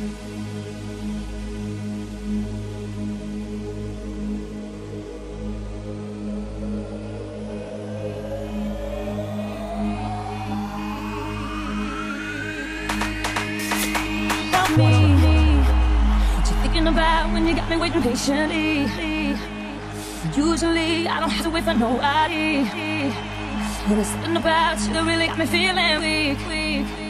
what you thinking about when you got me waiting patiently. Usually I don't have to wait for nobody. But there's something about you that really got me feeling weak.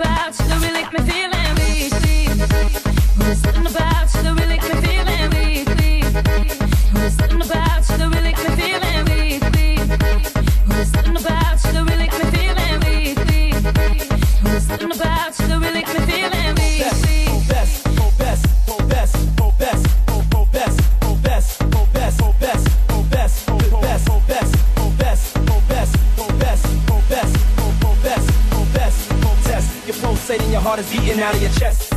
about pulsating, your heart is eating out of your chest.